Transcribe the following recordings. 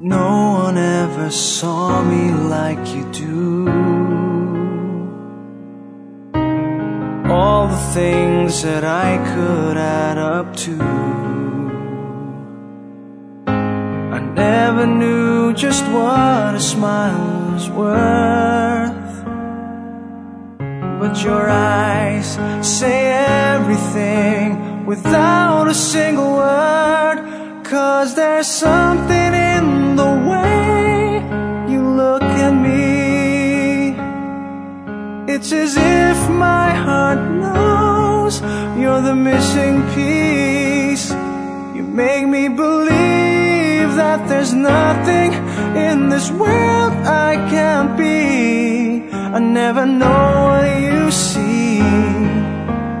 No one ever saw me like you do. All the things that I could add up to. I never knew just what a smile was worth. But your eyes say everything without a single word. Cause there's something missing piece. You make me believe that there's nothing in this world I can't be. I never know what you see,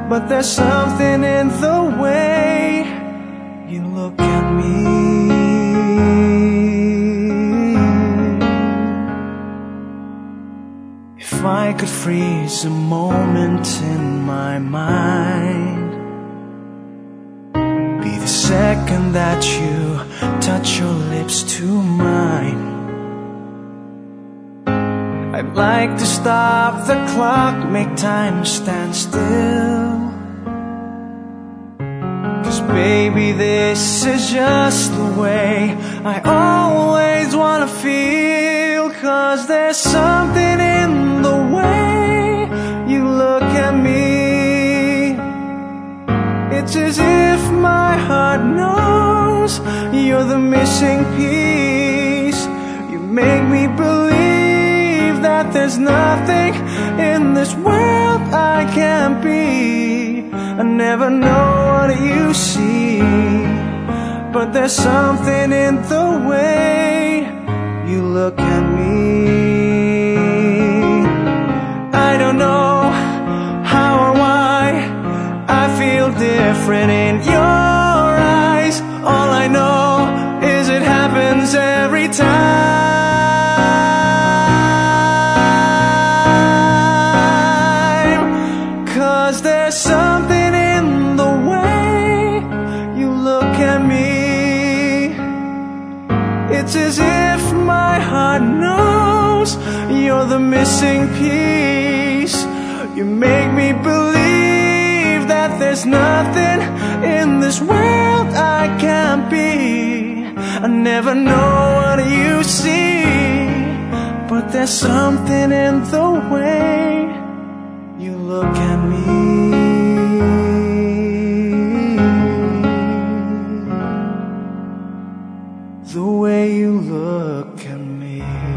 but there's something in the way you look at me. If I could freeze a moment in my mind, the second that you touch your lips to mine. I'd like to stop the clock, make time stand still. Cause baby, this is just the way I always wanna feel. Cause there's something the missing piece. You make me believe that there's nothing in this world I can't be. I never know what you see, but there's something in the way you look at me. I don't know how or why I feel different in your happens every time. Cause there's something in the way you look at me. It's as if my heart knows you're the missing piece. You make me believe that there's nothing in this world. I never know what you see, but there's something in the way you look at me. The way you look at me.